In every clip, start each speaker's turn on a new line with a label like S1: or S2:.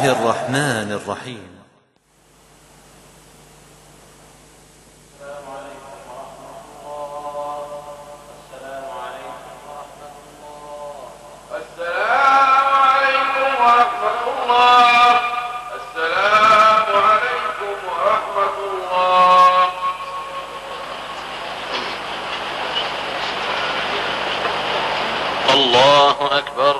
S1: الله الرحمن الرحيم.
S2: الله
S3: أكبر.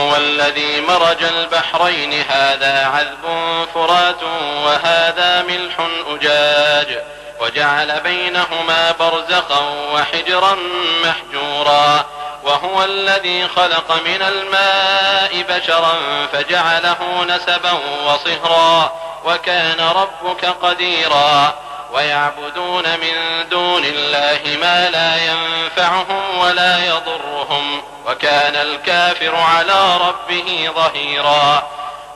S3: وهو الذي مرج البحرين. هذا عذب فرات وهذا ملح أجاج. وجعل بينهما برزخا وحجرا محجورا. وهو الذي خلق من الماء بشرا فجعله نسبا وصهرا. وكان ربك قديرا. ويعبدون من دون الله ما لا ينفعهم ولا يضرهم. وكان الكافر على ربه ظهيرا.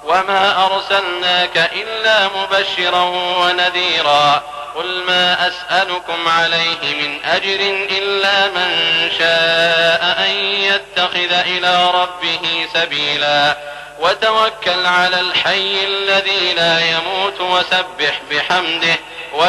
S3: وما أرسلناك إلا مبشرا ونذيرا. قل ما أسألكم عليه من أجر إلا من شاء أن يتخذ إلى ربه سبيلا. وتوكل على الحي الذي لا يموت وسبح بحمده.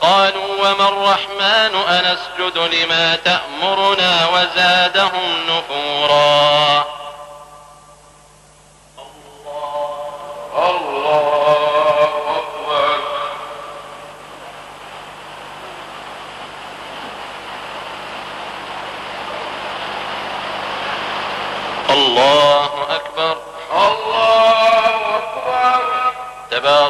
S3: قالوا وما الرحمن أنسجد لما تأمرنا وزادهم نفورا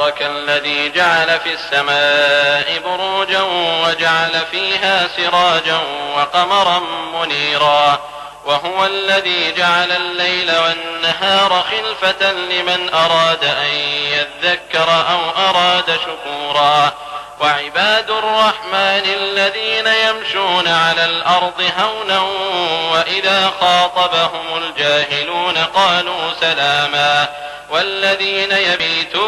S3: تبارك الذي جعل في السماء بروجا وجعل فيها سراجا وقمرا منيرا وهو الذي جعل الليل والنهار خلفة لمن أراد أن يذكر أو أراد شكورا وعباد الرحمن الذين يمشون على الأرض هونا وإذا خاطبهم الجاهلون قالوا سلاما والذين يبيتون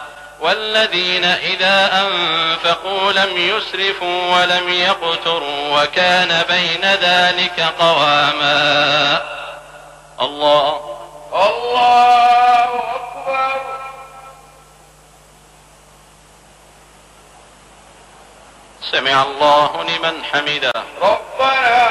S3: والذين إذا أنفقوا لم يسرفوا ولم يقتروا وكان بين ذلك قواما. الله.
S2: الله أكبر.
S3: سمع الله لمن حمده.
S2: ربنا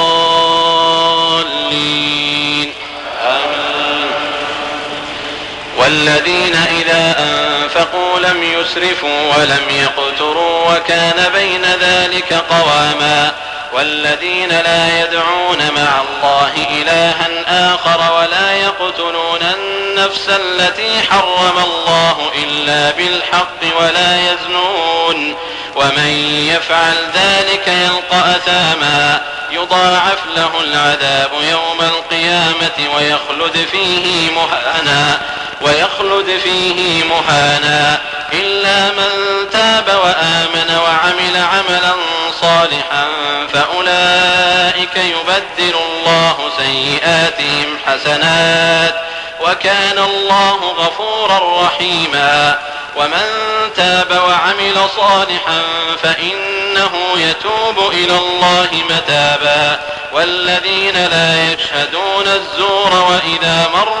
S3: والذين إذا أنفقوا لم يسرفوا ولم يقتروا وكان بين ذلك قواما والذين لا يدعون مع الله إلها آخر ولا يقتلون النفس التي حرم الله إلا بالحق ولا يزنون ومن يفعل ذلك يلقى أثاما يضاعف له العذاب يوم القيامة ويخلد فيه مهانا ويخلد فيه مهانا إلا من تاب وآمن وعمل عملا صالحا فأولئك يبدل الله سيئاتهم حسنات وكان الله غفورا رحيما ومن تاب وعمل صالحا فإنه يتوب إلى الله متابا والذين لا يشهدون الزور وإذا مروا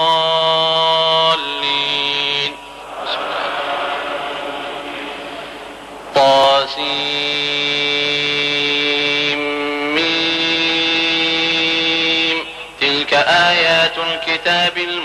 S3: طاسيم